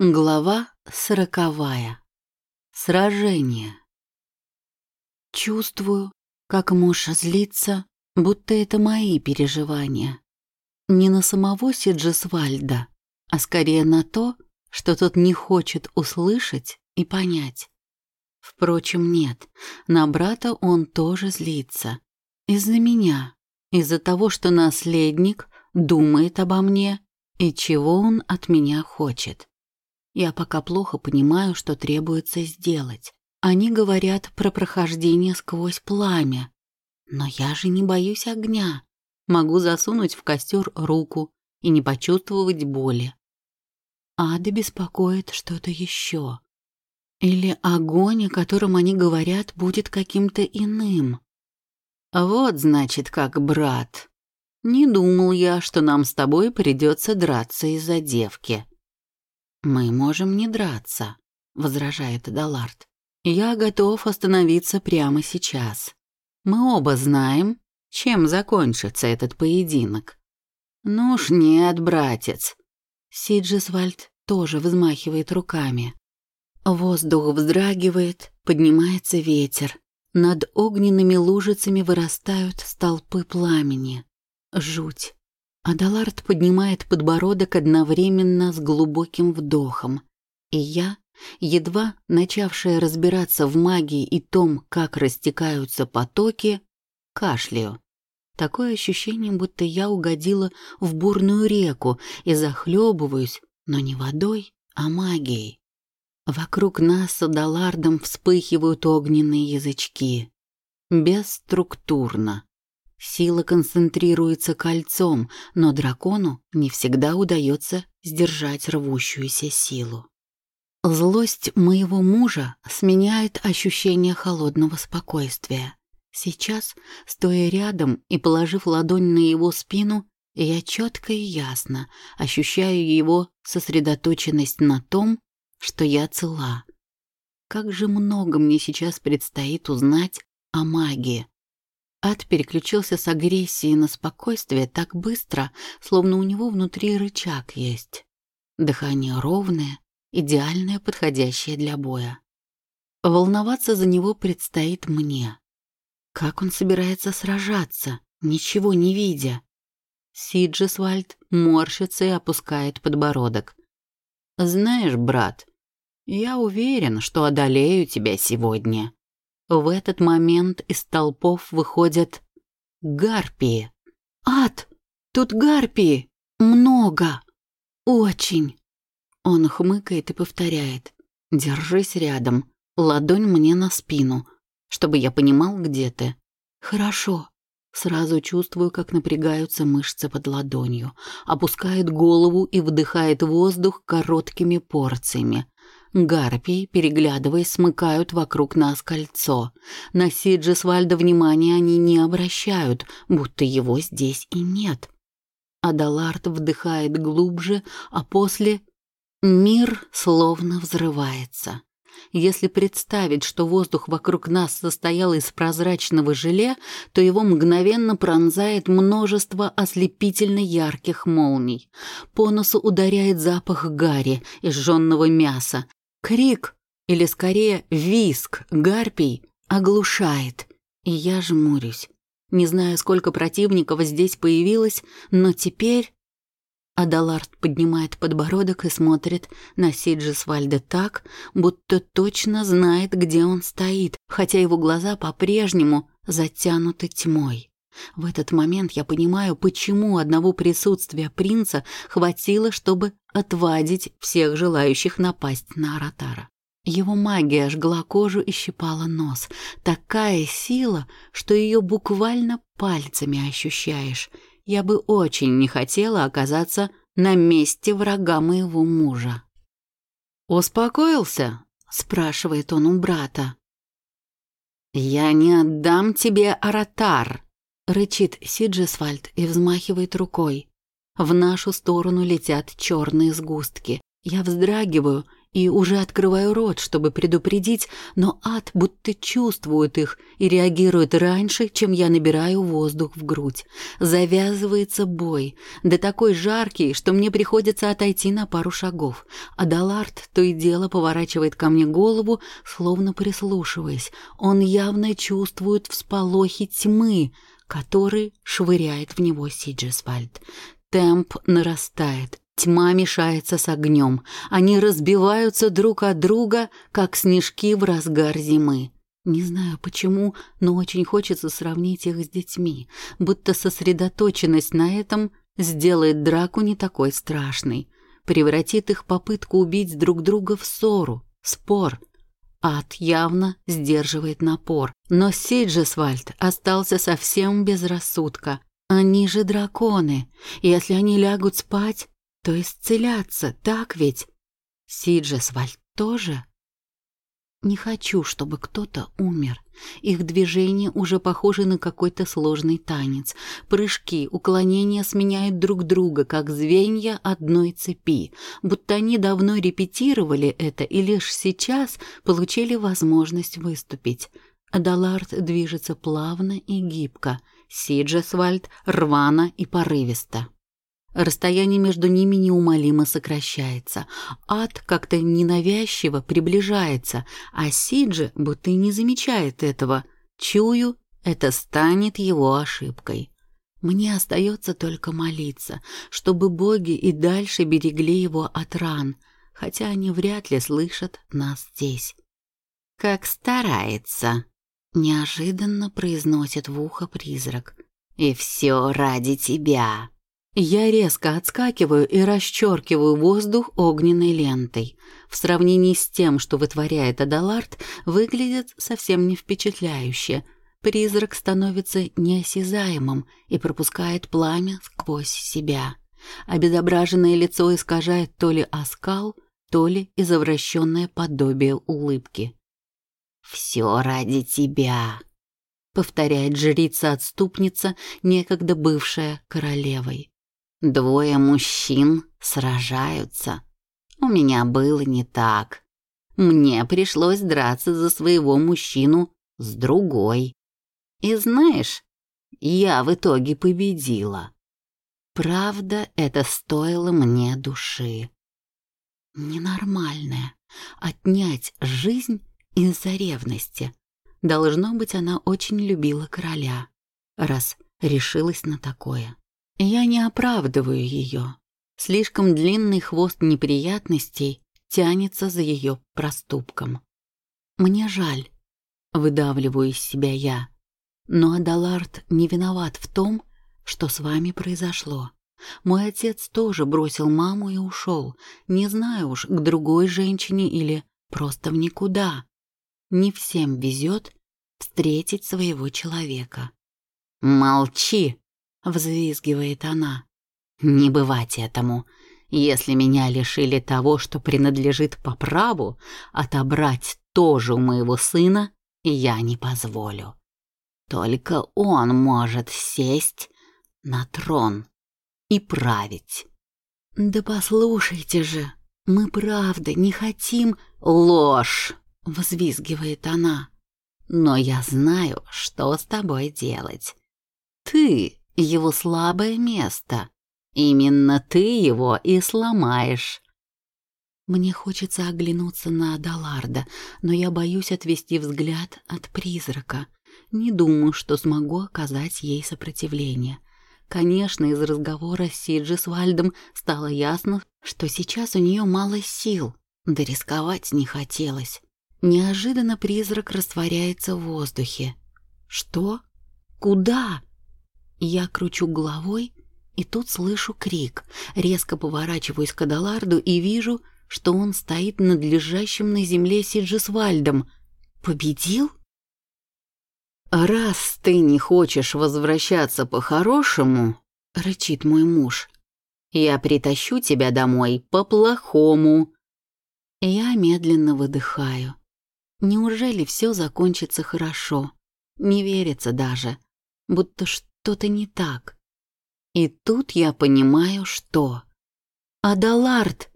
Глава сороковая. Сражение. Чувствую, как муж злится, будто это мои переживания. Не на самого Сиджесвальда, а скорее на то, что тот не хочет услышать и понять. Впрочем, нет, на брата он тоже злится. Из-за меня, из-за того, что наследник думает обо мне и чего он от меня хочет. Я пока плохо понимаю, что требуется сделать. Они говорят про прохождение сквозь пламя. Но я же не боюсь огня. Могу засунуть в костер руку и не почувствовать боли. Ада беспокоит что-то еще. Или огонь, о котором они говорят, будет каким-то иным. Вот, значит, как брат. Не думал я, что нам с тобой придется драться из-за девки. «Мы можем не драться», — возражает Далард. «Я готов остановиться прямо сейчас. Мы оба знаем, чем закончится этот поединок». «Ну уж нет, братец». Сиджесвальд тоже взмахивает руками. Воздух вздрагивает, поднимается ветер. Над огненными лужицами вырастают столпы пламени. Жуть. Адалард поднимает подбородок одновременно с глубоким вдохом. И я, едва начавшая разбираться в магии и том, как растекаются потоки, кашляю. Такое ощущение, будто я угодила в бурную реку и захлебываюсь, но не водой, а магией. Вокруг нас с Адалардом вспыхивают огненные язычки. Бесструктурно, Сила концентрируется кольцом, но дракону не всегда удается сдержать рвущуюся силу. Злость моего мужа сменяет ощущение холодного спокойствия. Сейчас, стоя рядом и положив ладонь на его спину, я четко и ясно ощущаю его сосредоточенность на том, что я цела. Как же много мне сейчас предстоит узнать о магии, Ад переключился с агрессии на спокойствие так быстро, словно у него внутри рычаг есть. Дыхание ровное, идеальное, подходящее для боя. Волноваться за него предстоит мне. Как он собирается сражаться, ничего не видя? Сиджесвальд морщится и опускает подбородок. «Знаешь, брат, я уверен, что одолею тебя сегодня». В этот момент из толпов выходят гарпии. «Ад! Тут гарпии! Много! Очень!» Он хмыкает и повторяет. «Держись рядом, ладонь мне на спину, чтобы я понимал, где ты». «Хорошо». Сразу чувствую, как напрягаются мышцы под ладонью. Опускает голову и вдыхает воздух короткими порциями. Гарпии, переглядываясь, смыкают вокруг нас кольцо. На Сиджесвальда внимания они не обращают, будто его здесь и нет. Адалард вдыхает глубже, а после мир словно взрывается. Если представить, что воздух вокруг нас состоял из прозрачного желе, то его мгновенно пронзает множество ослепительно ярких молний. По носу ударяет запах гари и жженного мяса, Крик, или скорее виск гарпий, оглушает, и я жмурюсь. Не знаю, сколько противников здесь появилось, но теперь... Адалард поднимает подбородок и смотрит на Сиджисвальда так, будто точно знает, где он стоит, хотя его глаза по-прежнему затянуты тьмой. В этот момент я понимаю, почему одного присутствия принца хватило, чтобы отвадить всех желающих напасть на Аратара. Его магия жгла кожу и щипала нос. Такая сила, что ее буквально пальцами ощущаешь. Я бы очень не хотела оказаться на месте врага моего мужа. «Успокоился?» — спрашивает он у брата. «Я не отдам тебе Аратар», Рычит Сиджесвальд и взмахивает рукой. В нашу сторону летят черные сгустки. Я вздрагиваю и уже открываю рот, чтобы предупредить, но ад будто чувствует их и реагирует раньше, чем я набираю воздух в грудь. Завязывается бой, да такой жаркий, что мне приходится отойти на пару шагов. А Далард то и дело поворачивает ко мне голову, словно прислушиваясь. Он явно чувствует всполохи тьмы, который швыряет в него Сиджесвальд. Темп нарастает, Тьма мешается с огнем. Они разбиваются друг от друга, как снежки в разгар зимы. Не знаю почему, но очень хочется сравнить их с детьми, будто сосредоточенность на этом сделает драку не такой страшной, превратит их попытку убить друг друга в ссору, спор. Ад явно сдерживает напор, но Сиджесвальд остался совсем без рассудка. Они же драконы, если они лягут спать, то исцеляться, так ведь? Сиджесвальд тоже? Не хочу, чтобы кто-то умер. Их движения уже похожи на какой-то сложный танец. Прыжки, уклонения сменяют друг друга, как звенья одной цепи, будто они давно репетировали это и лишь сейчас получили возможность выступить. Адалард движется плавно и гибко, Сиджесвальд рвано и порывисто. Расстояние между ними неумолимо сокращается. Ад как-то ненавязчиво приближается, а Сиджи будто и не замечает этого. Чую, это станет его ошибкой. Мне остается только молиться, чтобы боги и дальше берегли его от ран, хотя они вряд ли слышат нас здесь. «Как старается», — неожиданно произносит в ухо призрак. «И все ради тебя». Я резко отскакиваю и расчеркиваю воздух огненной лентой. В сравнении с тем, что вытворяет Адалард, выглядит совсем не впечатляюще. Призрак становится неосязаемым и пропускает пламя сквозь себя. Обезображенное лицо искажает то ли оскал, то ли извращенное подобие улыбки. «Все ради тебя», — повторяет жрица-отступница, некогда бывшая королевой. Двое мужчин сражаются. У меня было не так. Мне пришлось драться за своего мужчину с другой. И знаешь, я в итоге победила. Правда, это стоило мне души. Ненормальная. Отнять жизнь из-за ревности. Должно быть, она очень любила короля, раз решилась на такое. Я не оправдываю ее. Слишком длинный хвост неприятностей тянется за ее проступком. Мне жаль, выдавливаю из себя я. Но Адалард не виноват в том, что с вами произошло. Мой отец тоже бросил маму и ушел, не знаю уж, к другой женщине или просто в никуда. Не всем везет встретить своего человека. «Молчи!» — взвизгивает она. «Не бывать этому. Если меня лишили того, что принадлежит по праву, отобрать тоже у моего сына я не позволю. Только он может сесть на трон и править». «Да послушайте же, мы правда не хотим...» «Ложь!» — взвизгивает она. «Но я знаю, что с тобой делать. Ты его слабое место. Именно ты его и сломаешь. Мне хочется оглянуться на Адаларда, но я боюсь отвести взгляд от призрака. Не думаю, что смогу оказать ей сопротивление. Конечно, из разговора с Сиджи с Вальдом стало ясно, что сейчас у нее мало сил, да рисковать не хотелось. Неожиданно призрак растворяется в воздухе. Что? Куда? Я кручу головой, и тут слышу крик. Резко поворачиваюсь к Адаларду и вижу, что он стоит над лежащим на земле Сиджисвальдом. Победил? «Раз ты не хочешь возвращаться по-хорошему», — рычит мой муж, — «я притащу тебя домой по-плохому». Я медленно выдыхаю. Неужели все закончится хорошо? Не верится даже, будто что что-то не так. И тут я понимаю, что... Адалард!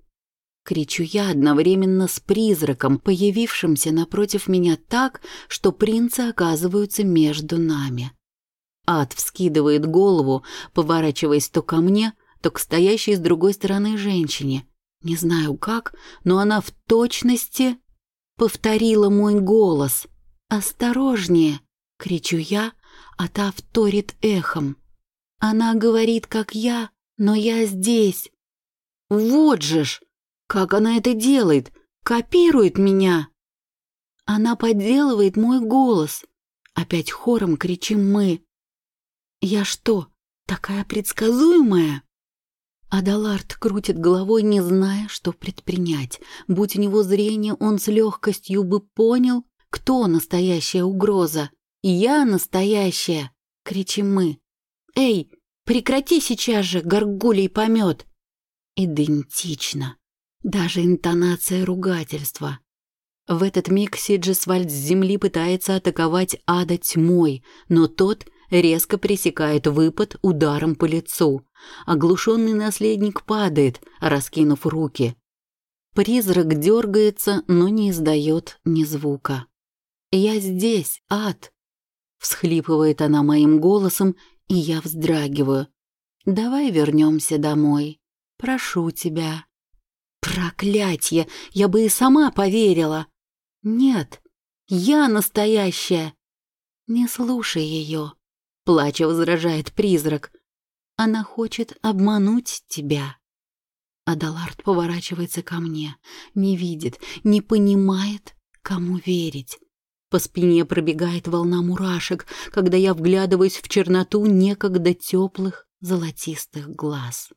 Кричу я одновременно с призраком, появившимся напротив меня так, что принцы оказываются между нами. Ад вскидывает голову, поворачиваясь то ко мне, то к стоящей с другой стороны женщине. Не знаю как, но она в точности повторила мой голос. «Осторожнее!» — кричу я, а та вторит эхом. Она говорит, как я, но я здесь. Вот же ж! Как она это делает? Копирует меня. Она подделывает мой голос. Опять хором кричим мы. Я что, такая предсказуемая? Адалард крутит головой, не зная, что предпринять. Будь у него зрение, он с легкостью бы понял, кто настоящая угроза. «Я настоящая!» — кричим мы. «Эй, прекрати сейчас же, горгулей помет!» Идентично. Даже интонация ругательства. В этот миг Сиджисвальд с земли пытается атаковать ада тьмой, но тот резко пресекает выпад ударом по лицу. Оглушенный наследник падает, раскинув руки. Призрак дергается, но не издает ни звука. «Я здесь, ад!» Всхлипывает она моим голосом, и я вздрагиваю. «Давай вернемся домой. Прошу тебя». Проклятье! Я бы и сама поверила. Нет, я настоящая. Не слушай ее. Плача возражает призрак. Она хочет обмануть тебя. Адалард поворачивается ко мне, не видит, не понимает, кому верить. По спине пробегает волна мурашек, когда я вглядываюсь в черноту некогда теплых золотистых глаз.